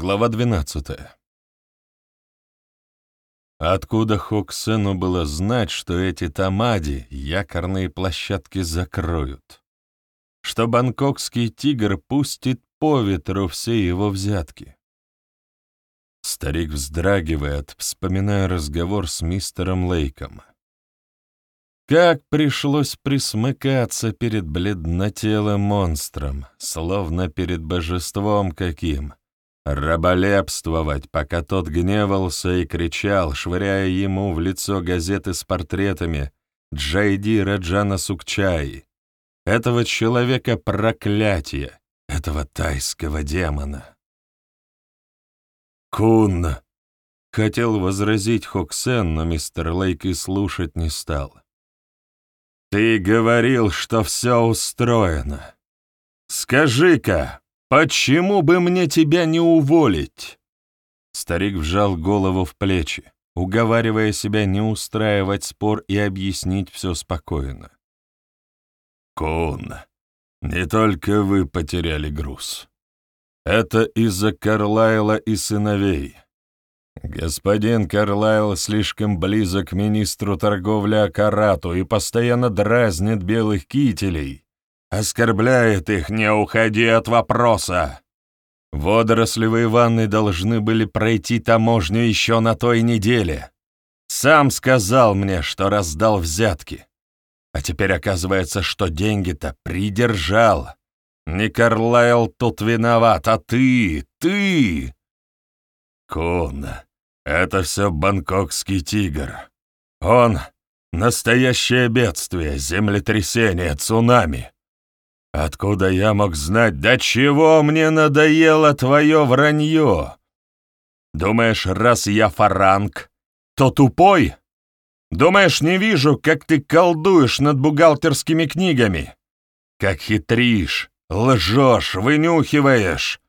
Глава 12. Откуда Хоксену было знать, что эти тамади якорные площадки закроют? Что бангкокский тигр пустит по ветру все его взятки? Старик вздрагивает, вспоминая разговор с мистером Лейком. Как пришлось присмыкаться перед бледнотелым монстром, словно перед божеством каким — Раболепствовать, пока тот гневался и кричал, швыряя ему в лицо газеты с портретами Джайди Раджана Сукчаи, этого человека проклятия, этого тайского демона. «Кун!» — хотел возразить Хоксен, но мистер Лейк и слушать не стал. «Ты говорил, что все устроено. Скажи-ка, «Почему бы мне тебя не уволить?» Старик вжал голову в плечи, уговаривая себя не устраивать спор и объяснить все спокойно. «Кун, не только вы потеряли груз. Это из-за Карлайла и сыновей. Господин Карлайл слишком близок к министру торговли Акарату и постоянно дразнит белых кителей» Оскорбляет их, не уходи от вопроса. Водорослевые ванны должны были пройти таможню еще на той неделе. Сам сказал мне, что раздал взятки. А теперь оказывается, что деньги-то придержал. Не Карлайл тут виноват, а ты, ты! Кун, это все бангкокский тигр. Он — настоящее бедствие, землетрясение, цунами. Откуда я мог знать, до чего мне надоело твое вранье? Думаешь, раз я фаранг, то тупой? Думаешь, не вижу, как ты колдуешь над бухгалтерскими книгами? Как хитришь, лжешь, вынюхиваешь?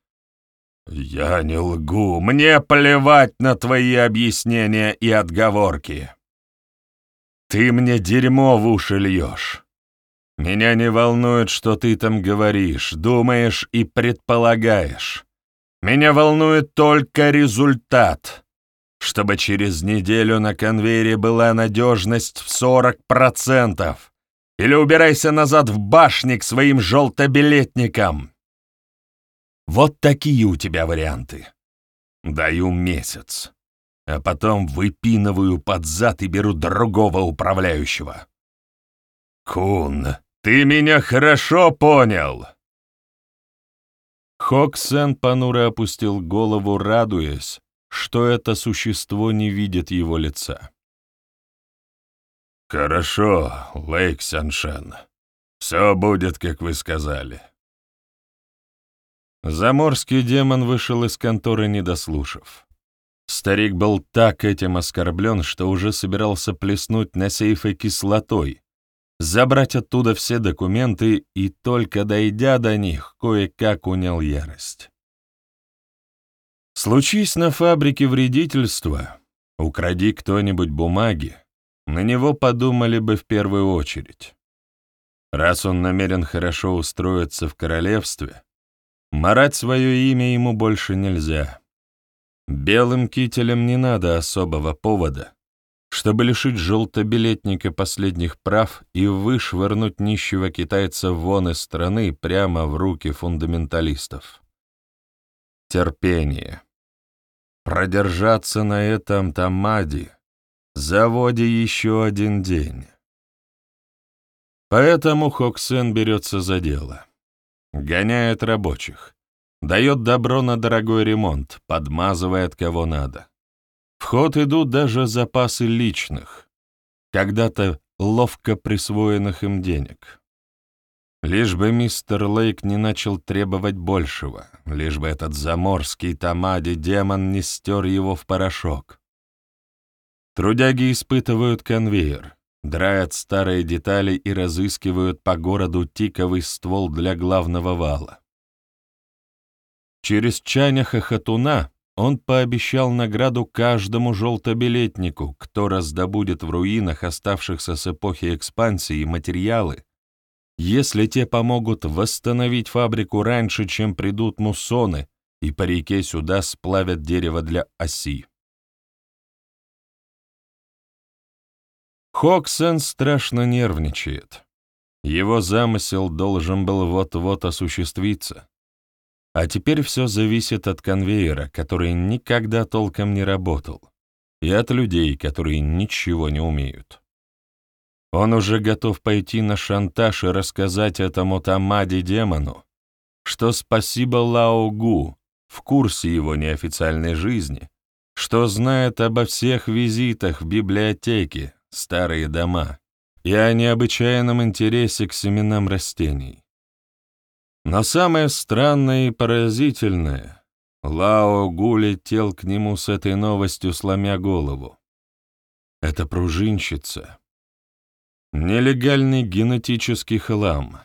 Я не лгу, мне плевать на твои объяснения и отговорки. Ты мне дерьмо в уши льешь. Меня не волнует, что ты там говоришь, думаешь и предполагаешь. Меня волнует только результат. Чтобы через неделю на конвейере была надежность в 40%. Или убирайся назад в башни к своим желтобилетникам. Вот такие у тебя варианты. Даю месяц. А потом выпинываю под зад и беру другого управляющего. Кун, ты меня хорошо понял!» Хоксен понуро опустил голову, радуясь, что это существо не видит его лица. «Хорошо, Лейк Сяншен. Все будет, как вы сказали». Заморский демон вышел из конторы, не дослушав. Старик был так этим оскорблен, что уже собирался плеснуть на сейфы кислотой, забрать оттуда все документы и, только дойдя до них, кое-как унял ярость. Случись на фабрике вредительства, укради кто-нибудь бумаги, на него подумали бы в первую очередь. Раз он намерен хорошо устроиться в королевстве, марать свое имя ему больше нельзя. Белым кителям не надо особого повода, чтобы лишить желтобилетника последних прав и вышвырнуть нищего китайца вон из страны прямо в руки фундаменталистов. Терпение. Продержаться на этом тамаде, заводе еще один день. Поэтому Хоксен берется за дело. Гоняет рабочих, дает добро на дорогой ремонт, подмазывает кого надо. В ход идут даже запасы личных, когда-то ловко присвоенных им денег. Лишь бы мистер Лейк не начал требовать большего, лишь бы этот заморский тамади-демон не стер его в порошок. Трудяги испытывают конвейер, драят старые детали и разыскивают по городу тиковый ствол для главного вала. Через чаня хохотуна он пообещал награду каждому желтобилетнику, кто раздобудет в руинах оставшихся с эпохи экспансии материалы, если те помогут восстановить фабрику раньше, чем придут муссоны и по реке сюда сплавят дерево для оси. Хоксен страшно нервничает. Его замысел должен был вот-вот осуществиться. А теперь все зависит от конвейера, который никогда толком не работал, и от людей, которые ничего не умеют. Он уже готов пойти на шантаж и рассказать этому Тамаде-демону, что спасибо Лао Гу в курсе его неофициальной жизни, что знает обо всех визитах в библиотеке, старые дома и о необычайном интересе к семенам растений. Но самое странное и поразительное, Лао Гу летел к нему с этой новостью, сломя голову. Это пружинщица. Нелегальный генетический хлам.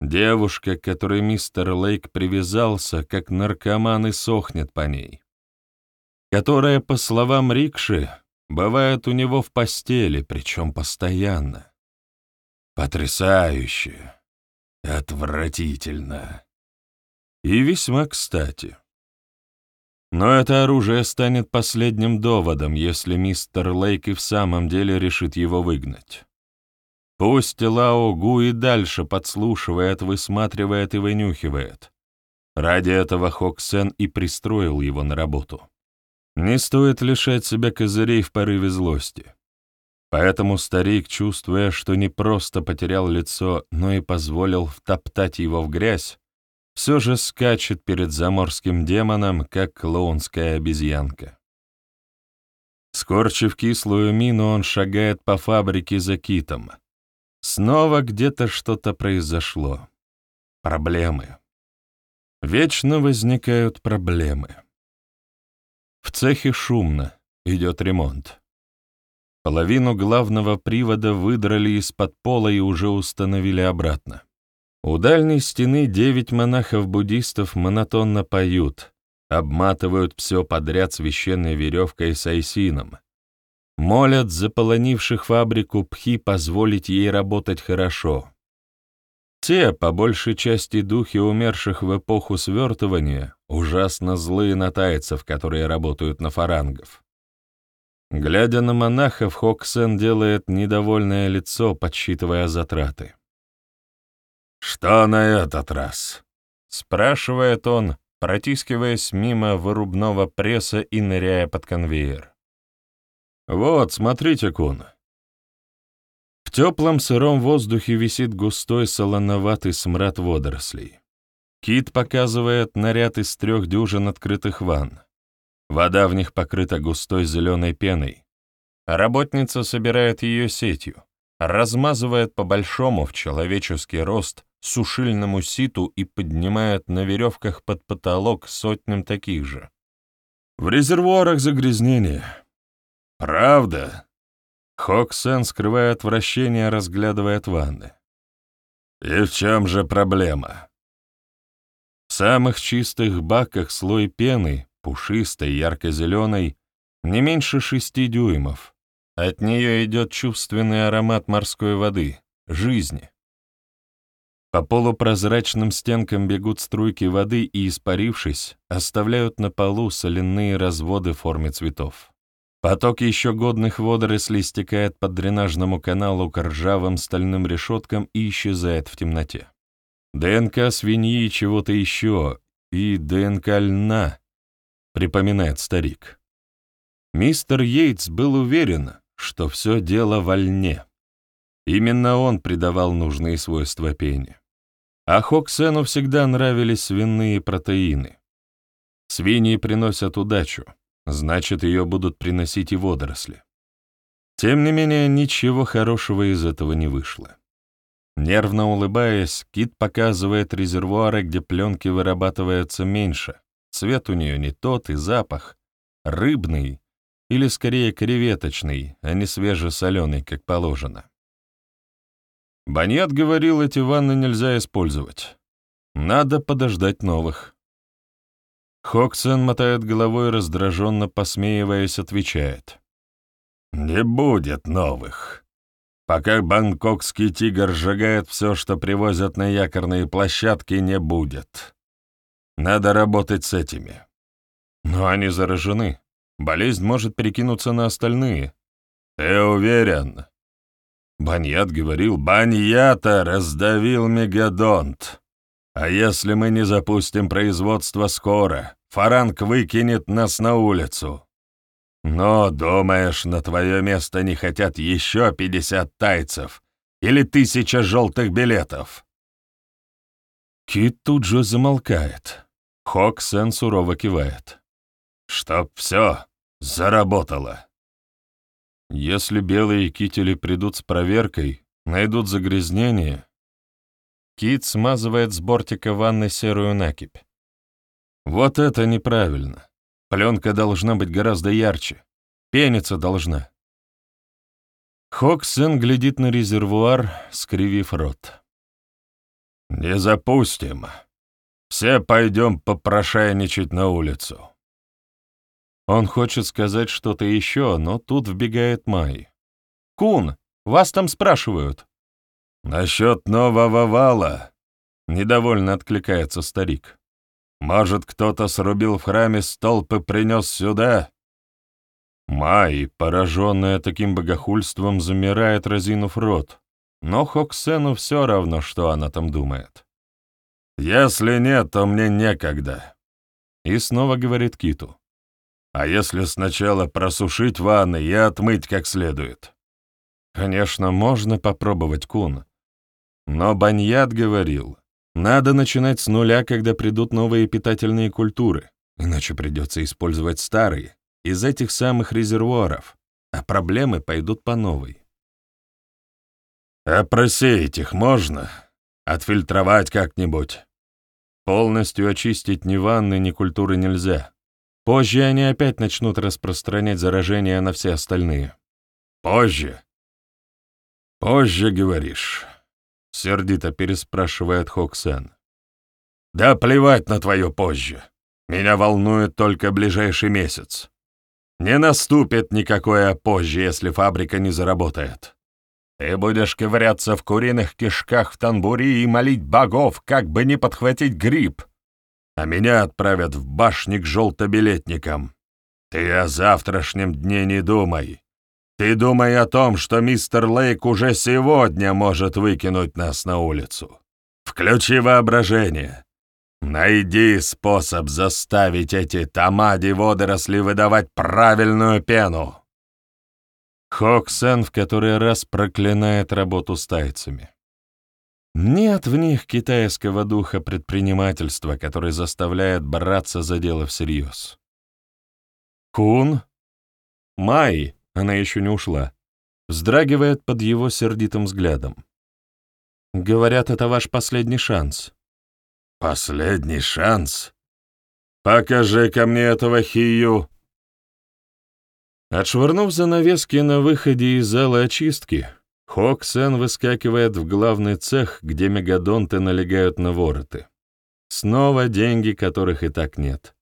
Девушка, к которой мистер Лейк привязался, как наркоман и сохнет по ней. Которая, по словам Рикши, бывает у него в постели, причем постоянно. Потрясающе. Отвратительно. И весьма кстати. Но это оружие станет последним доводом, если мистер Лейк и в самом деле решит его выгнать. Пусть Лао Гу и дальше подслушивает, высматривает и вынюхивает. Ради этого Хок Сен и пристроил его на работу. Не стоит лишать себя козырей в порыве злости. Поэтому старик, чувствуя, что не просто потерял лицо, но и позволил втоптать его в грязь, все же скачет перед заморским демоном, как клоунская обезьянка. Скорчив кислую мину, он шагает по фабрике за китом. Снова где-то что-то произошло. Проблемы. Вечно возникают проблемы. В цехе шумно, идет ремонт. Половину главного привода выдрали из-под пола и уже установили обратно. У дальней стены девять монахов-буддистов монотонно поют, обматывают все подряд священной веревкой с айсином. Молят заполонивших фабрику пхи позволить ей работать хорошо. Те, по большей части духи умерших в эпоху свертывания, ужасно злые на тайцев, которые работают на фарангов. Глядя на монахов, Хоксен делает недовольное лицо, подсчитывая затраты. «Что на этот раз?» — спрашивает он, протискиваясь мимо вырубного пресса и ныряя под конвейер. «Вот, смотрите, Кун». В теплом сыром воздухе висит густой солоноватый смрад водорослей. Кит показывает наряд из трех дюжин открытых ванн. Вода в них покрыта густой зеленой пеной. Работница собирает ее сетью, размазывает по большому в человеческий рост сушильному ситу и поднимает на веревках под потолок сотням таких же. В резервуарах загрязнение. Правда? Хоксен скрывает отвращение, разглядывает ванны. И в чем же проблема? В самых чистых баках слой пены, пушистой, ярко-зеленой, не меньше шести дюймов. От нее идет чувственный аромат морской воды, жизни. По полупрозрачным стенкам бегут струйки воды и, испарившись, оставляют на полу соляные разводы в форме цветов. Поток еще годных водорослей стекает по дренажному каналу к ржавым стальным решеткам и исчезает в темноте. ДНК свиньи чего-то еще, и ДНК льна, припоминает старик. Мистер Йейтс был уверен, что все дело во льне. Именно он придавал нужные свойства пене. А Хоксену всегда нравились свиные протеины. Свиньи приносят удачу, значит, ее будут приносить и водоросли. Тем не менее, ничего хорошего из этого не вышло. Нервно улыбаясь, Кит показывает резервуары, где пленки вырабатываются меньше, Цвет у нее не тот и запах. Рыбный, или скорее креветочный, а не свежесоленый, как положено. Баньят говорил, эти ванны нельзя использовать. Надо подождать новых. Хоксен мотает головой, раздраженно посмеиваясь, отвечает. «Не будет новых. Пока бангкокский тигр сжигает все, что привозят на якорные площадки, не будет. Надо работать с этими. Но они заражены. Болезнь может перекинуться на остальные. Ты уверен? Баньят говорил, Баньята раздавил мегадонт. А если мы не запустим производство скоро, Фаранг выкинет нас на улицу. Но, думаешь, на твое место не хотят еще пятьдесят тайцев или тысяча желтых билетов?» Кит тут же замолкает. Хок Сен сурово кивает. «Чтоб все заработало». Если белые кители придут с проверкой, найдут загрязнение, Кит смазывает с бортика ванны серую накипь. Вот это неправильно. Пленка должна быть гораздо ярче. Пениться должна. Хоксен глядит на резервуар, скривив рот. «Не запустим. Все пойдем попрошайничать на улицу». Он хочет сказать что-то еще, но тут вбегает Май. «Кун, вас там спрашивают». «Насчет нового вала», — недовольно откликается старик. «Может, кто-то срубил в храме столб и принес сюда?» Май, пораженная таким богохульством, замирает, разинув рот, но Хоксену все равно, что она там думает. «Если нет, то мне некогда», — и снова говорит Киту. «А если сначала просушить ванны и отмыть как следует?» «Конечно, можно попробовать, Кун, но Баньят говорил, надо начинать с нуля, когда придут новые питательные культуры, иначе придется использовать старые, из этих самых резервуаров, а проблемы пойдут по новой. «А просеять их можно? Отфильтровать как-нибудь?» Полностью очистить ни ванны, ни культуры нельзя. Позже они опять начнут распространять заражение на все остальные. Позже? Позже, говоришь. — сердито переспрашивает Хоксен. «Да плевать на твое позже. Меня волнует только ближайший месяц. Не наступит никакое позже, если фабрика не заработает. Ты будешь ковыряться в куриных кишках в Танбури и молить богов, как бы не подхватить грипп, а меня отправят в башни к желтобилетникам. Ты о завтрашнем дне не думай. Ты думай о том, что мистер Лейк уже сегодня может выкинуть нас на улицу. Включи воображение. Найди способ заставить эти тамади-водоросли выдавать правильную пену. Хоксен в который раз проклинает работу с тайцами. Нет в них китайского духа предпринимательства, который заставляет браться за дело всерьез. Кун? Май, она еще не ушла, вздрагивает под его сердитым взглядом. «Говорят, это ваш последний шанс». «Последний шанс? покажи ко мне этого хию!» Отшвырнув занавески на выходе из зала очистки, Хоксен выскакивает в главный цех, где мегадонты налегают на вороты. Снова деньги, которых и так нет.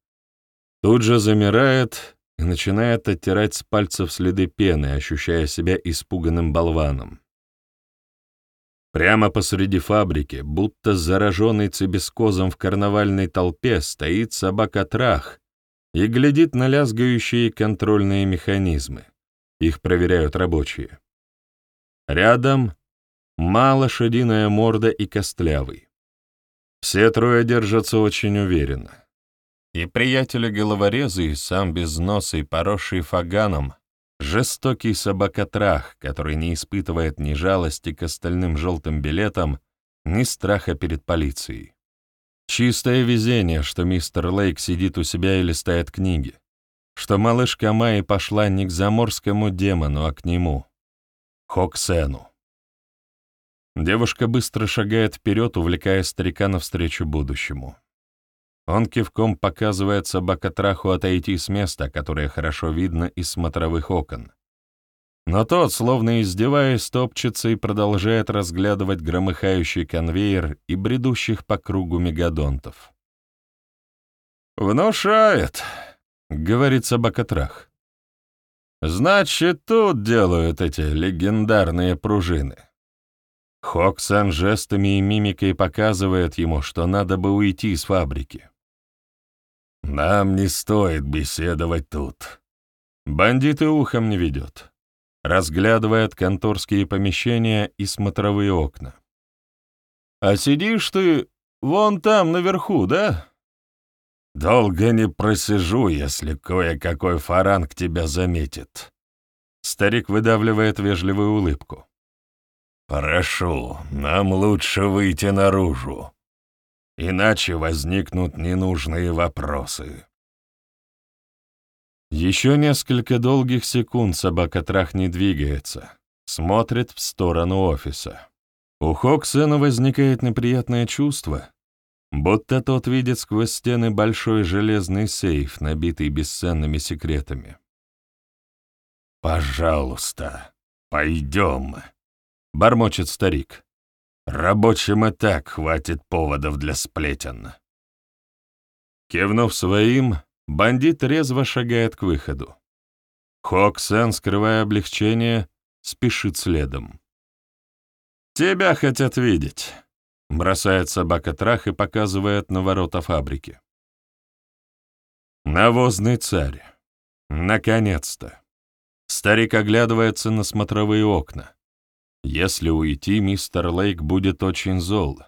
Тут же замирает и начинает оттирать с пальцев следы пены, ощущая себя испуганным болваном. Прямо посреди фабрики, будто зараженный цибискозом в карнавальной толпе, стоит собака-трах и глядит на лязгающие контрольные механизмы. Их проверяют рабочие. Рядом ма лошадиная морда и костлявый. Все трое держатся очень уверенно. И приятели-головорезы, и сам без носа и поросший фаганом, жестокий собакотрах, который не испытывает ни жалости к остальным желтым билетам, ни страха перед полицией. Чистое везение, что мистер Лейк сидит у себя и листает книги, что малышка Майи пошла не к заморскому демону, а к нему, Хоксену. Девушка быстро шагает вперед, увлекая старика навстречу будущему. Он кивком показывает собакотраху отойти с места, которое хорошо видно из смотровых окон. Но тот, словно издеваясь, топчется и продолжает разглядывать громыхающий конвейер и бредущих по кругу мегадонтов. «Внушает», — говорит собакотрах. «Значит, тут делают эти легендарные пружины». Хоксан жестами и мимикой показывает ему, что надо бы уйти из фабрики. нам не стоит беседовать тут». Бандит и ухом не ведет. Разглядывает конторские помещения и смотровые окна. «А сидишь ты вон там, наверху, да?» «Долго не просижу, если кое-какой фаранг тебя заметит». Старик выдавливает вежливую улыбку. «Прошу, нам лучше выйти наружу, иначе возникнут ненужные вопросы». Еще несколько долгих секунд собака-трах не двигается, смотрит в сторону офиса. У Хоксена возникает неприятное чувство, будто тот видит сквозь стены большой железный сейф, набитый бесценными секретами. «Пожалуйста, пойдем», — бормочет старик. «Рабочим и так хватит поводов для сплетен». Кивнув своим, бандит резво шагает к выходу. Хоксен, скрывая облегчение, спешит следом. «Тебя хотят видеть», — бросает собака трах и показывает на ворота фабрики. Навозный царь. Наконец-то. Старик оглядывается на смотровые окна. Если уйти, мистер Лейк будет очень зол.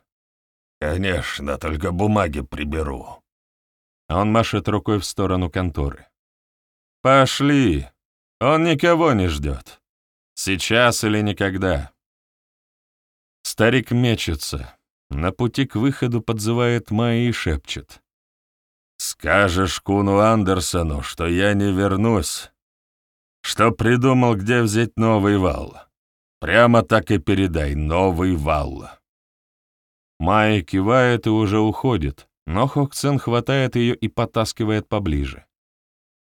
«Конечно, только бумаги приберу». Он машет рукой в сторону конторы. «Пошли! Он никого не ждет. Сейчас или никогда». Старик мечется. На пути к выходу подзывает Майи и шепчет. «Скажешь Куну Андерсону, что я не вернусь, что придумал, где взять новый вал. Прямо так и передай, новый вал». Майя кивает и уже уходит, но Хоксен хватает ее и потаскивает поближе.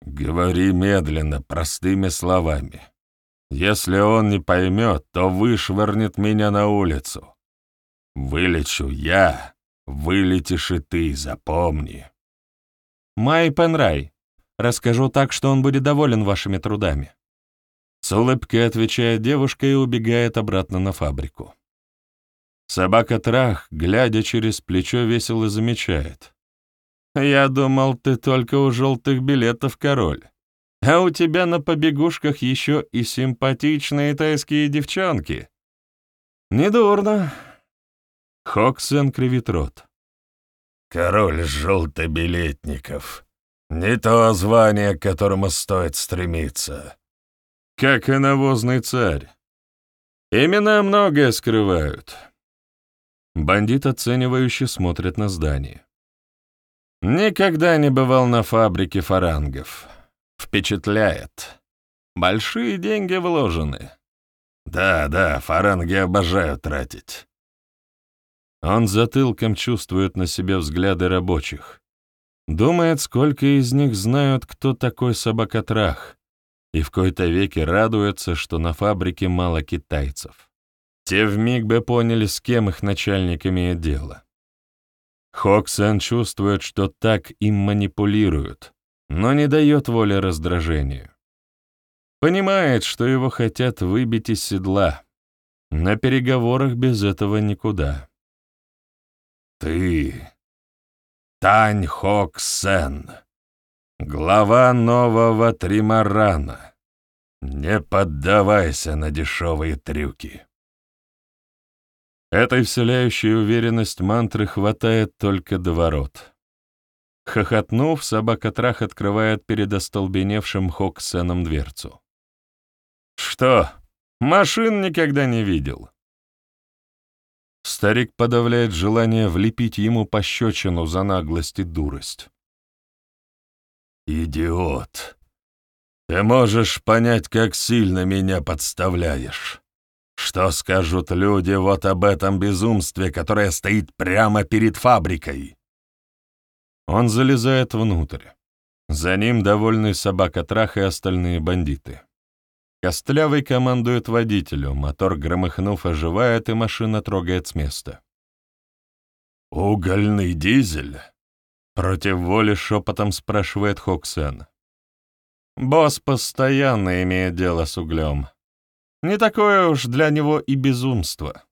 «Говори медленно, простыми словами. Если он не поймет, то вышвырнет меня на улицу. Вылечу я, вылетишь и ты, запомни». «Май Пенрай, расскажу так, что он будет доволен вашими трудами». С улыбкой отвечает девушка и убегает обратно на фабрику. Собака Трах, глядя через плечо, весело замечает. «Я думал, ты только у желтых билетов король, а у тебя на побегушках еще и симпатичные тайские девчонки. Недурно». Хоксен кривит рот. «Король желтобилетников. Не то звание, к которому стоит стремиться». «Как и навозный царь. Имена многое скрывают». Бандит оценивающе смотрит на здание. Никогда не бывал на фабрике фарангов. Впечатляет. Большие деньги вложены. Да, да, фаранги обожают тратить. Он затылком чувствует на себе взгляды рабочих. Думает, сколько из них знают, кто такой собакотрах, и в кои-то веки радуется, что на фабрике мало китайцев. Те вмиг бы поняли, с кем их начальник имеет дело. Хоксен чувствует, что так им манипулируют, но не дает воли раздражению. Понимает, что его хотят выбить из седла. На переговорах без этого никуда. «Ты, Тань Хоксен, глава нового Тримарана, не поддавайся на дешевые трюки». Этой вселяющей уверенность мантры хватает только до ворот. Хохотнув, собака-трах открывает перед остолбеневшим Хоксеном дверцу. «Что, машин никогда не видел?» Старик подавляет желание влепить ему пощечину за наглость и дурость. «Идиот! Ты можешь понять, как сильно меня подставляешь. Что скажут люди вот об этом безумстве, которое стоит прямо перед фабрикой? Он залезает внутрь. За ним довольный собака Трах и остальные бандиты. Костлявый командует водителю, мотор громыхнув оживает, и машина трогает с места. «Угольный дизель?» Против воли шепотом спрашивает Хоксен. Босс постоянно имеет дело с углем. Не такое уж для него и безумство.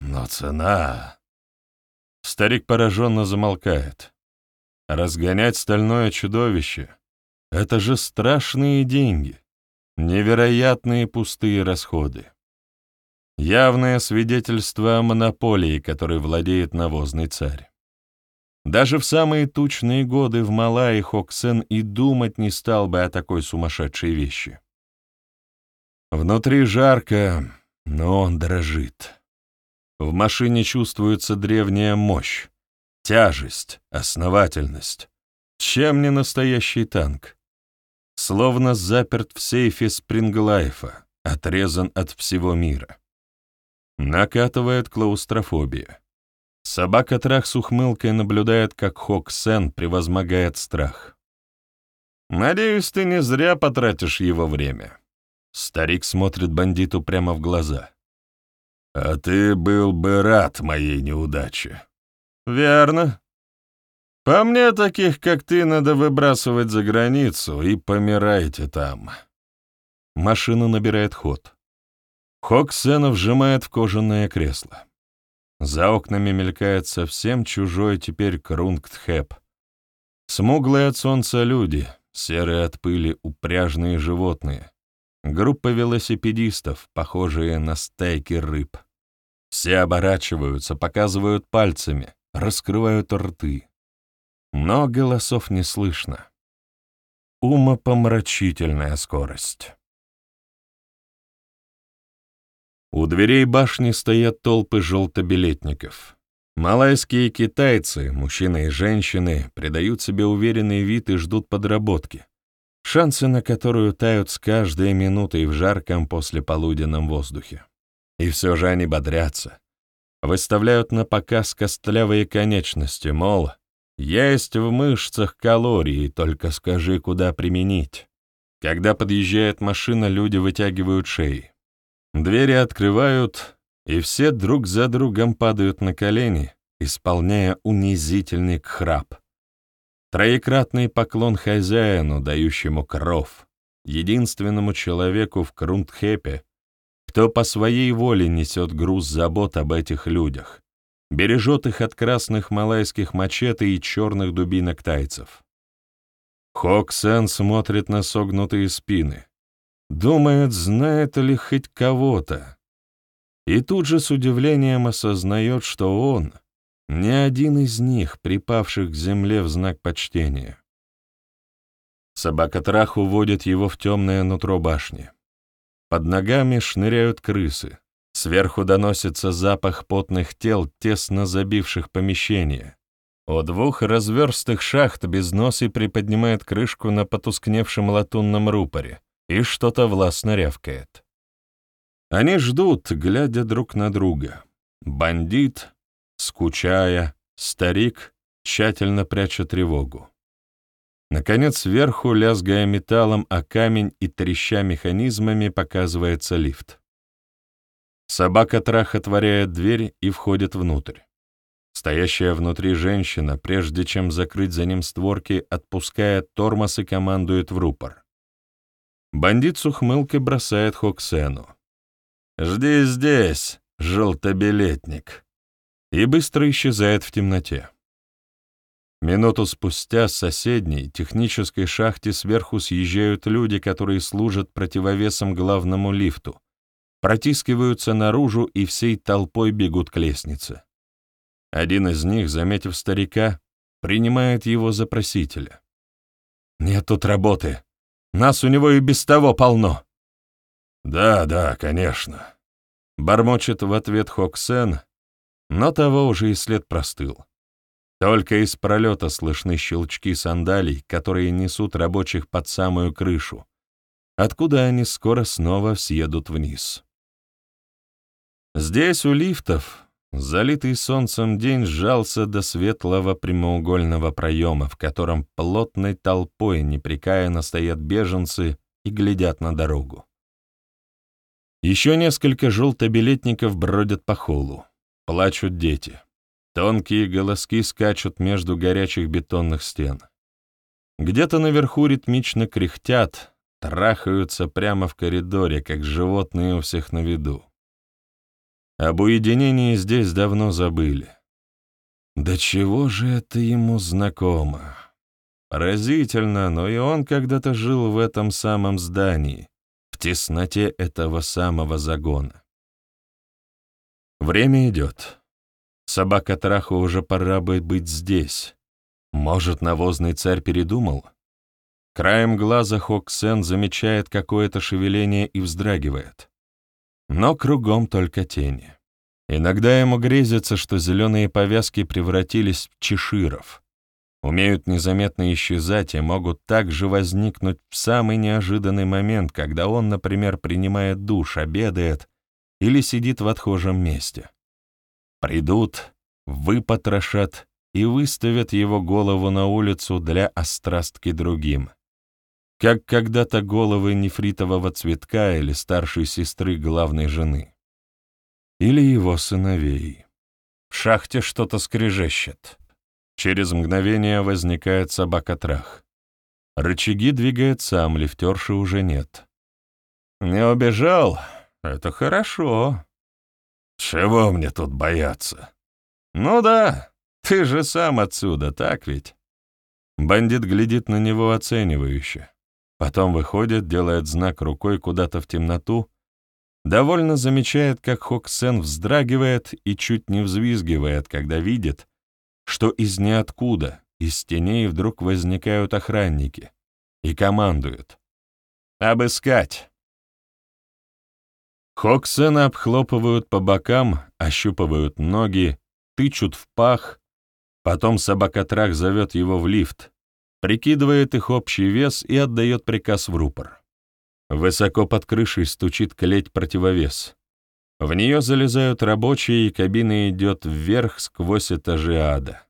Но цена... Старик пораженно замолкает. Разгонять стальное чудовище — это же страшные деньги, невероятные пустые расходы. Явное свидетельство о монополии, которой владеет навозный царь. Даже в самые тучные годы в Малайи Хоксен и думать не стал бы о такой сумасшедшей вещи. Внутри жарко, но он дрожит. В машине чувствуется древняя мощь, тяжесть, основательность. Чем не настоящий танк? Словно заперт в сейфе Спринглайфа, отрезан от всего мира. Накатывает клаустрофобия. Собака-трах с ухмылкой наблюдает, как Хок Сен превозмогает страх. «Надеюсь, ты не зря потратишь его время». Старик смотрит бандиту прямо в глаза. «А ты был бы рад моей неудаче». «Верно. По мне, таких, как ты, надо выбрасывать за границу, и помирайте там». Машина набирает ход. Хоксена вжимает в кожаное кресло. За окнами мелькает совсем чужой теперь Крунгтхэп. Смуглые от солнца люди, серые от пыли упряжные животные, группа велосипедистов, похожие на стейки рыб. Все оборачиваются, показывают пальцами, раскрывают рты. Но голосов не слышно. Умопомрачительная скорость. У дверей башни стоят толпы желтобилетников. Малайские китайцы, мужчины и женщины, придают себе уверенный вид и ждут подработки, шансы на которую тают с каждой минутой в жарком послеполуденном воздухе. И все же они бодрятся, выставляют на показ костлявые конечности, мол, есть в мышцах калории, только скажи, куда применить. Когда подъезжает машина, люди вытягивают шеи. Двери открывают, и все друг за другом падают на колени, исполняя унизительный храп. Троекратный поклон хозяину, дающему кров, единственному человеку в Крундхепе, кто по своей воле несет груз забот об этих людях, бережет их от красных малайских мачете и черных дубинок тайцев. Хоксен смотрит на согнутые спины, Думает, знает ли хоть кого-то. И тут же с удивлением осознает, что он — не один из них, припавших к земле в знак почтения. Собака-трах уводит его в темное нутро башни. Под ногами шныряют крысы. Сверху доносится запах потных тел, тесно забивших помещение. У двух разверстых шахт без носа приподнимает крышку на потускневшем латунном рупоре и что-то властно рявкает. Они ждут, глядя друг на друга. Бандит, скучая, старик, тщательно пряча тревогу. Наконец, сверху, лязгая металлом о камень и треща механизмами, показывается лифт. Собака трах отворяет дверь и входит внутрь. Стоящая внутри женщина, прежде чем закрыть за ним створки, отпускает тормоз и командует в рупор. Бандит с ухмылкой бросает Хоксену. «Жди здесь, желтобилетник!» И быстро исчезает в темноте. Минуту спустя с соседней технической шахте сверху съезжают люди, которые служат противовесом главному лифту, протискиваются наружу и всей толпой бегут к лестнице. Один из них, заметив старика, принимает его за просителя. «Нет тут работы», нас у него и без того полно». «Да, да, конечно», — бормочет в ответ Хоксен, но того уже и след простыл. Только из пролета слышны щелчки сандалий, которые несут рабочих под самую крышу, откуда они скоро снова съедут вниз. Здесь у лифтов залитый солнцем день сжался до светлого прямоугольного проема, в котором плотной толпой непрекаянно стоят беженцы и глядят на дорогу. Еще несколько желтобилетников бродят по холлу. Плачут дети. Тонкие голоски скачут между горячих бетонных стен. Где-то наверху ритмично кряхтят, трахаются прямо в коридоре, как животные у всех на виду. Об уединении здесь давно забыли. Да чего же это ему знакомо? Поразительно, но и он когда-то жил в этом самом здании, в тесноте этого самого загона. Время идет. Собака Траху уже пора бы быть здесь. Может, навозный царь передумал? Краем глаза Хоксен замечает какое-то шевеление и вздрагивает. Но кругом только тени. Иногда ему грезится, что зеленые повязки превратились в чеширов. Умеют незаметно исчезать и могут также возникнуть в самый неожиданный момент, когда он, например, принимает душ, обедает или сидит в отхожем месте. Придут, выпотрошат и выставят его голову на улицу для острастки другим. Как когда-то головы нефритового цветка или старшей сестры главной жены или его сыновей. В шахте что-то скрежещет. Через мгновение возникает собака-трах. Рычаги двигает сам, лифтерши уже нет. «Не убежал? Это хорошо. Чего мне тут бояться?» «Ну да, ты же сам отсюда, так ведь?» Бандит глядит на него оценивающе. Потом выходит, делает знак рукой куда-то в темноту довольно замечает, как Хоксен вздрагивает и чуть не взвизгивает, когда видит, что из ниоткуда, из теней вдруг возникают охранники и командуют. «Обыскать!» Хоксена обхлопывают по бокам, ощупывают ноги, тычут в пах, потом собакотрах зовет его в лифт, прикидывает их общий вес и отдает приказ в рупор. Высоко под крышей стучит клеть-противовес. В нее залезают рабочие, и кабина идет вверх сквозь этажи ада.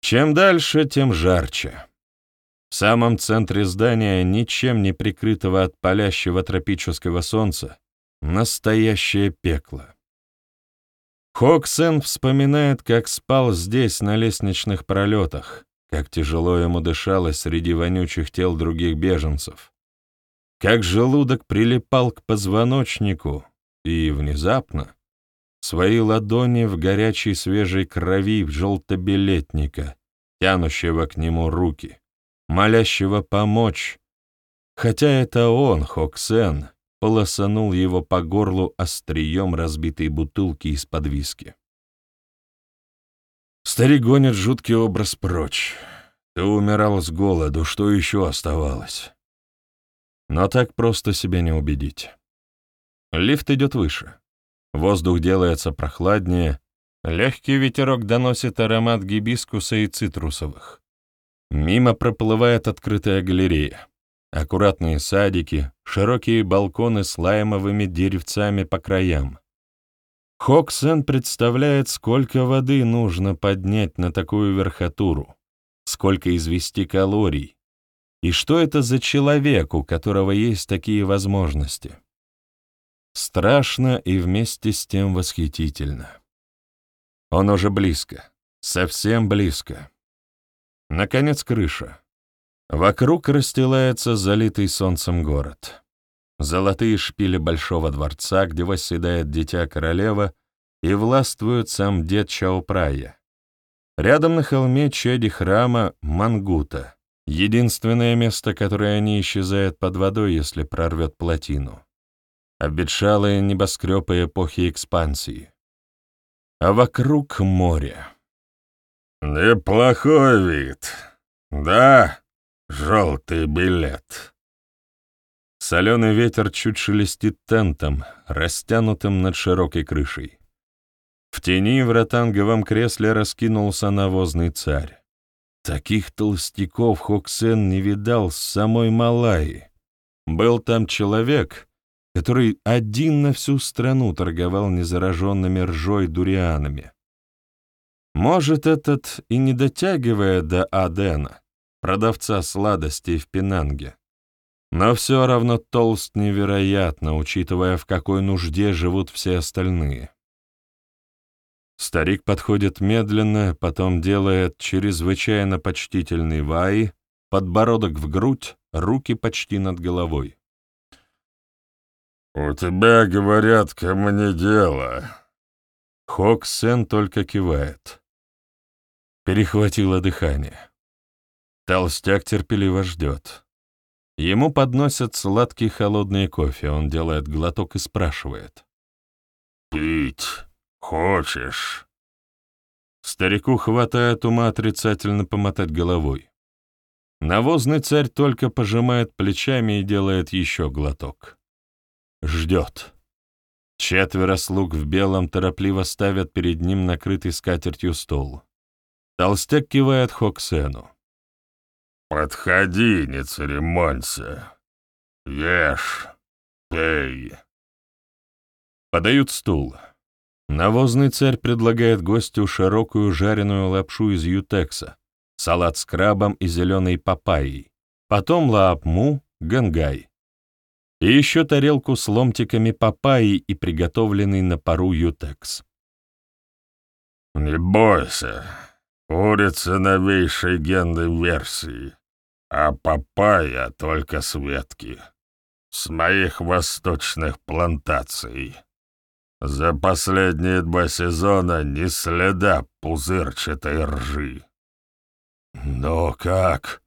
Чем дальше, тем жарче. В самом центре здания, ничем не прикрытого от палящего тропического солнца, настоящее пекло. Хоксен вспоминает, как спал здесь, на лестничных пролетах, как тяжело ему дышалось среди вонючих тел других беженцев, как желудок прилипал к позвоночнику, и внезапно свои ладони в горячей свежей крови желтобилетника, тянущего к нему руки, молящего помочь, хотя это он, Хоксен, полосанул его по горлу острием разбитой бутылки из-под виски. Старик гонит жуткий образ прочь. Ты умирал с голоду, что еще оставалось? Но так просто себя не убедить. Лифт идет выше. Воздух делается прохладнее. Легкий ветерок доносит аромат гибискуса и цитрусовых. Мимо проплывает открытая галерея. Аккуратные садики, широкие балконы с лаймовыми деревцами по краям. Хоксен представляет, сколько воды нужно поднять на такую верхотуру, сколько извести калорий, и что это за человек, у которого есть такие возможности? Страшно и вместе с тем восхитительно. Он уже близко, совсем близко. Наконец крыша. Вокруг расстилается залитый солнцем город. Золотые шпили большого дворца, где восседает дитя королева, и властвует сам дед Чаупрая. Рядом на холме чади храма Мангута — Единственное место, которое не исчезает под водой, если прорвет плотину. Обветшалые небоскребы эпохи экспансии. А вокруг море. «Неплохой вид. Да, желтый билет». Соленый ветер чуть шелестит тентом, растянутым над широкой крышей. В тени в ротанговом кресле раскинулся навозный царь. Таких толстяков Хоксен не видал с самой Малайи. Был там человек, который один на всю страну торговал незараженными ржой дурианами. Может, этот и не дотягивая до Адена, продавца сладостей в Пенанге, но все равно толст невероятно, учитывая, в какой нужде живут все остальные. Старик подходит медленно, потом делает чрезвычайно почтительный вай, подбородок в грудь, руки почти над головой. «У тебя, говорят, ко мне дело». Хок Сен только кивает. Перехватило дыхание. Толстяк терпеливо ждет. Ему подносят сладкий холодный кофе, он делает глоток и спрашивает. «Пить хочешь?» Старику хватает ума отрицательно помотать головой. Навозный царь только пожимает плечами и делает еще глоток. Ждет. Четверо слуг в белом торопливо ставят перед ним накрытый скатертью стол. Толстяк кивает Хоксену. «Подходи, не церемонься. Ешь, пей». Подают стул. Навозный царь предлагает гостю широкую жареную лапшу из ютекса, салат с крабом и зеленой папайей, потом лаапму, гангай. И еще тарелку с ломтиками папайи и приготовленный на пару ютекс. «Не бойся, курица новейшей генной версии, а папайя только с ветки, с моих восточных плантаций». За последние два сезона ни следа пузырчатой ржи. Но как?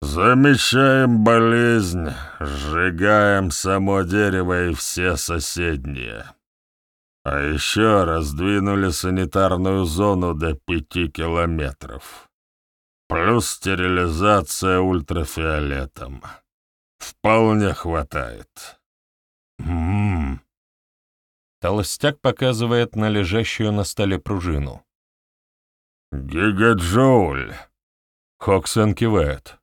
Замечаем болезнь, сжигаем само дерево и все соседние. А еще раздвинули санитарную зону до пяти километров. Плюс стерилизация ультрафиолетом. Вполне хватает. Ммм, Толстяк показывает на лежащую на столе пружину. «Гигаджоуль!» Хоксен кивает.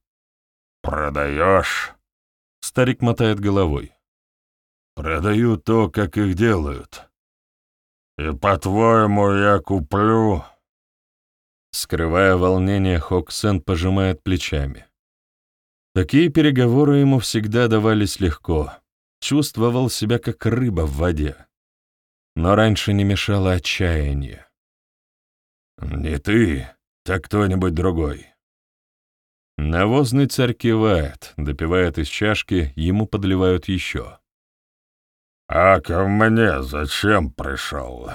«Продаешь?» Старик мотает головой. «Продаю то, как их делают. И, по-твоему, я куплю?» Скрывая волнение, Хоксен пожимает плечами. Такие переговоры ему всегда давались легко. Чувствовал себя как рыба в воде но раньше не мешало отчаяние. «Не ты, так кто-нибудь другой». Навозный царь кивает, допивает из чашки, ему подливают еще. «А ко мне зачем пришел?»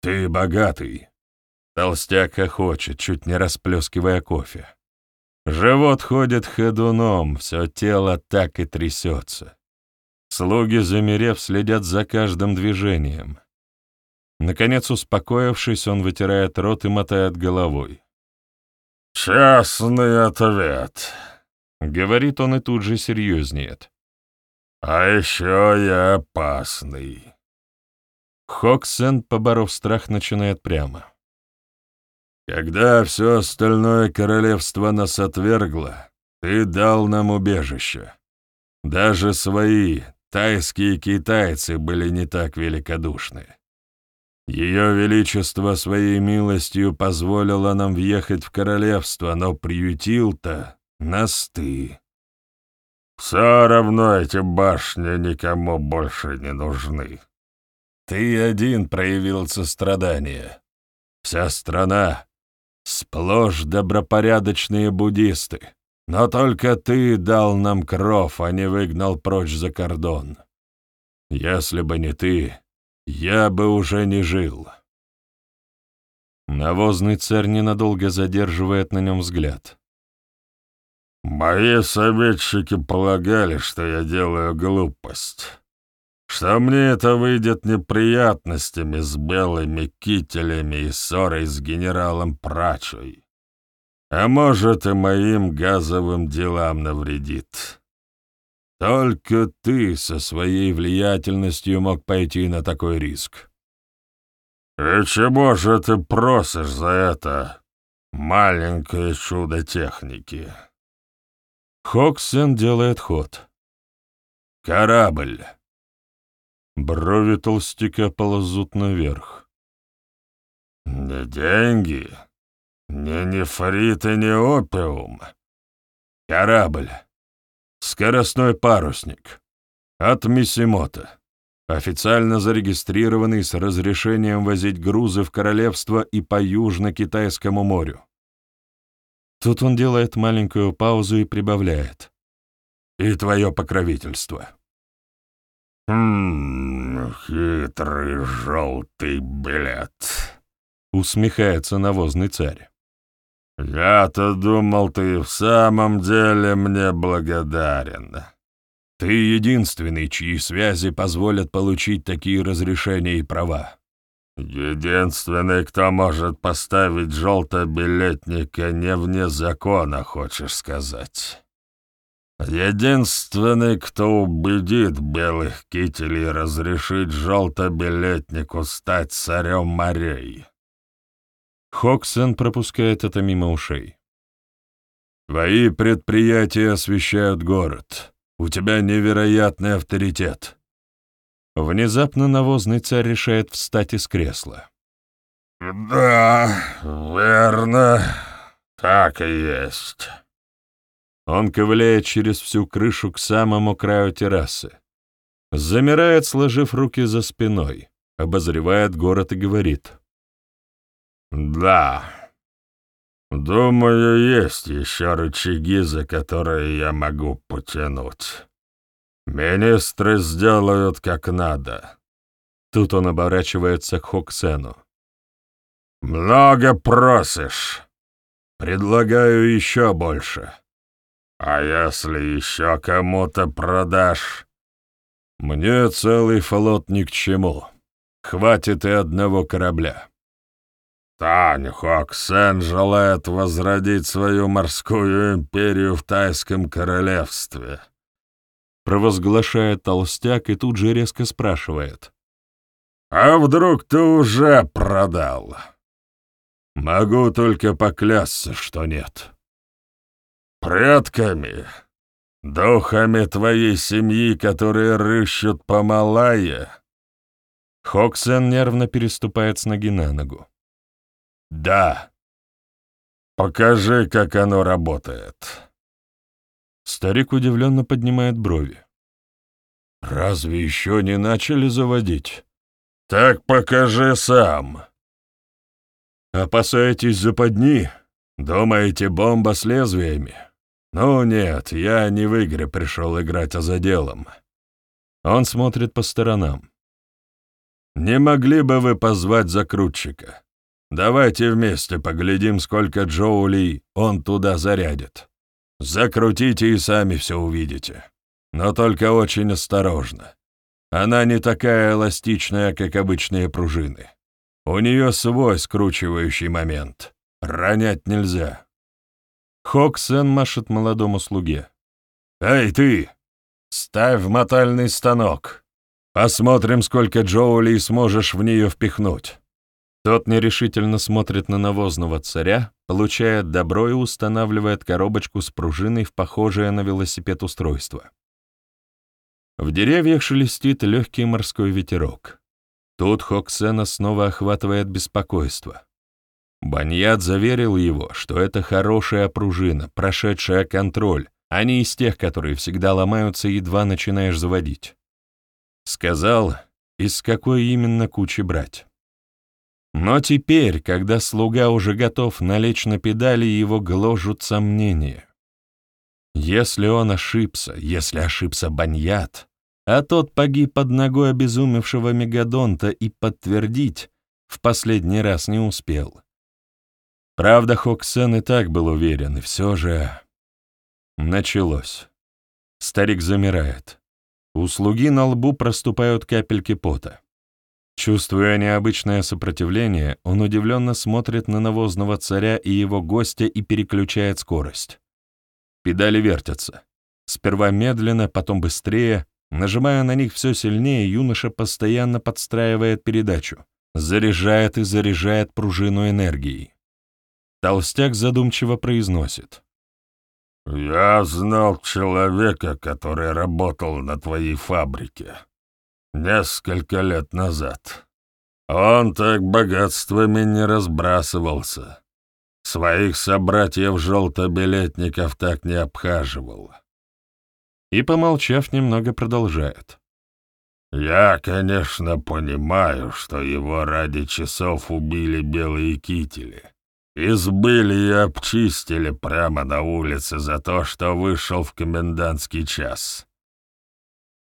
«Ты богатый». Толстяк хохочет, чуть не расплескивая кофе. Живот ходит ходуном, все тело так и трясется. Слуги, замерев, следят за каждым движением. Наконец, успокоившись, он вытирает рот и мотает головой. «Честный ответ», — говорит он и тут же серьезнеет. «А еще я опасный». Хоксен, поборов страх, начинает прямо. «Когда все остальное королевство нас отвергло, ты дал нам убежище. Даже свои, Тайские китайцы были не так великодушны. Ее Величество своей милостью позволило нам въехать в королевство, но приютил-то нас ты. Все равно эти башни никому больше не нужны. Ты один проявил сострадание. Вся страна — сплошь добропорядочные буддисты. Но только ты дал нам кров, а не выгнал прочь за кордон. Если бы не ты, я бы уже не жил». Навозный царь ненадолго задерживает на нем взгляд. «Мои советчики полагали, что я делаю глупость, что мне это выйдет неприятностями с белыми кителями и ссорой с генералом Прачой а может и моим газовым делам навредит. Только ты со своей влиятельностью мог пойти на такой риск. И чего же ты просишь за это, маленькое чудо техники? Хоксен делает ход. Корабль. Брови толстяка ползут наверх. Не деньги, не нефрит и не опиум. Корабль. Скоростной парусник. От Миссимота. Официально зарегистрированный с разрешением возить грузы в королевство и по Южно-Китайскому морю. Тут он делает маленькую паузу и прибавляет. «И твое покровительство». «Хм, хитрый желтый билет», — усмехается навозный царь. «Я-то думал, ты в самом деле мне благодарен». «Ты единственный, чьи связи позволят получить такие разрешения и права». «Единственный, кто может поставить желтобилетника не вне закона, хочешь сказать?» Единственный, кто убедит белых кителей разрешить желтобилетнику стать царем морей. Хоксен пропускает это мимо ушей. «Твои предприятия освещают город. У тебя невероятный авторитет». Внезапно навозный царь решает встать из кресла. «Да, верно, так и есть». Он ковыляет через всю крышу к самому краю террасы. Замирает, сложив руки за спиной, обозревает город и говорит. «Да, думаю, есть еще рычаги, за которые я могу потянуть. Министры сделают как надо». Тут он оборачивается к Хоксену. «Много просишь. Предлагаю еще больше. А если еще кому-то продашь? Мне целый флот ни к чему. Хватит и одного корабля. Тань Хоксен желает возродить свою морскую империю в Тайском королевстве. Провозглашает толстяк и тут же резко спрашивает. «А вдруг ты уже продал?» «Могу только поклясться, что нет» предками, духами твоей семьи, которые рыщут по Малайе?» Хоксен нервно переступает с ноги на ногу. «Да. Покажи, как оно работает». Старик удивленно поднимает брови. «Разве еще не начали заводить?» «Так покажи сам». «Опасаетесь западни? Думаете, бомба с лезвиями?» «Ну нет, я не в игры пришел играть, а за делом». Он смотрит по сторонам. «Не могли бы вы позвать закрутчика? Давайте вместе поглядим, сколько джоулей он туда зарядит. Закрутите и сами все увидите. Но только очень осторожно. Она не такая эластичная, как обычные пружины. У нее свой скручивающий момент. Ронять нельзя». Хоксен машет молодому слуге. «Эй, ты! Ставь мотальный станок. Посмотрим, сколько джоулей сможешь в нее впихнуть». Тот нерешительно смотрит на навозного царя, получает добро и устанавливает коробочку с пружиной в похожее на велосипед устройство. В деревьях шелестит легкий морской ветерок. Тут Хоксена снова охватывает беспокойство. Баньят заверил его, что это хорошая пружина, прошедшая контроль, а не из тех, которые всегда ломаются, едва начинаешь заводить. Сказал, из какой именно кучи брать. Но теперь, когда слуга уже готов налечь на педали, его гложут сомнения. Если он ошибся, если ошибся Баньят, а тот погиб под ногой обезумевшего Мегадонта и подтвердить в последний раз не успел, Правда, Хоксен и так был уверен, и все же... Началось. Старик замирает. У слуги на лбу проступают капельки пота. Чувствуя необычное сопротивление, он удивленно смотрит на навозного царя и его гостя и переключает скорость. Педали вертятся. Сперва медленно, потом быстрее. Нажимая на них все сильнее, юноша постоянно подстраивает передачу, заряжает и заряжает пружину энергией. Толстяк задумчиво произносит. «Я знал человека, который работал на твоей фабрике. Несколько лет назад. Он так богатствами не разбрасывался. Своих собратьев-желтобилетников так не обхаживал». И, помолчав, немного продолжает. «Я, конечно, понимаю, что его ради часов убили белые кители». Избыли и обчистили прямо на улице за то, что вышел в комендантский час.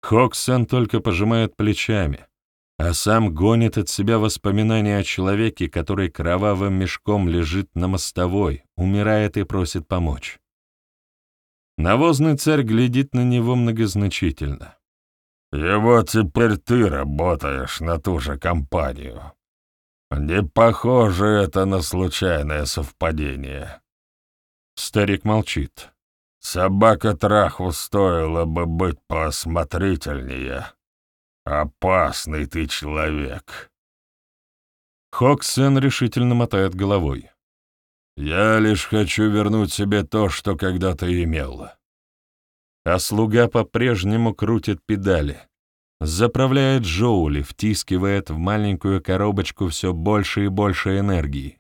Хоксен только пожимает плечами, а сам гонит от себя воспоминания о человеке, который кровавым мешком лежит на мостовой, умирает и просит помочь. Навозный царь глядит на него многозначительно. «Его теперь ты работаешь на ту же компанию. Не похоже это на случайное совпадение». Старик молчит. «Собака Траху стоило бы быть поосмотрительнее. Опасный ты человек». Хоксен решительно мотает головой. «Я лишь хочу вернуть себе то, что когда-то имел». А слуга по-прежнему крутит педали, заправляет Джоули, втискивает в маленькую коробочку все больше и больше энергии.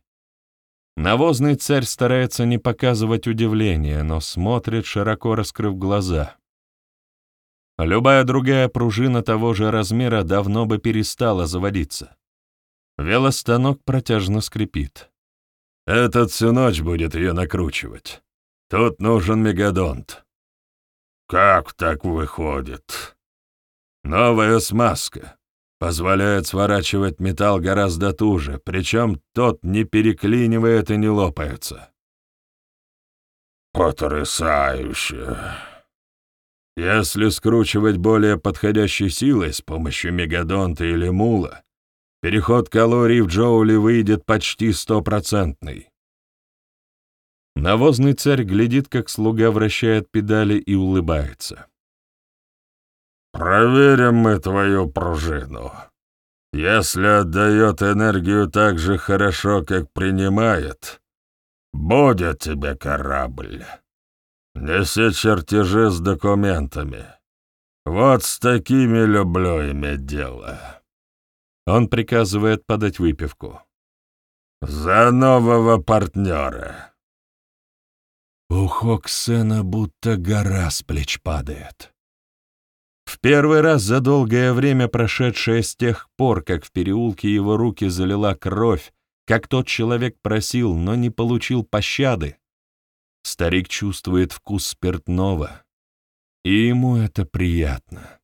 Навозный царь старается не показывать удивления, но смотрит, широко раскрыв глаза. Любая другая пружина того же размера давно бы перестала заводиться. Велостанок протяжно скрипит. Этот всю ночь будет ее накручивать. Тут нужен мегадонт. Как так выходит? Новая смазка позволяет сворачивать металл гораздо туже, причем тот не переклинивает и не лопается. Потрясающе! Если скручивать более подходящей силой с помощью мегадонта или мула, переход калорий в джоули выйдет почти стопроцентный. Навозный царь глядит, как слуга вращает педали и улыбается. «Проверим мы твою пружину. Если отдает энергию так же хорошо, как принимает, будет тебе корабль. Неси чертежи с документами. Вот с такими люблю иметь дело». Он приказывает подать выпивку. «За нового партнера!» У Хоксена будто гора с плеч падает. В первый раз за долгое время, прошедшее с тех пор, как в переулке его руки залила кровь, как тот человек просил, но не получил пощады, старик чувствует вкус спиртного, и ему это приятно.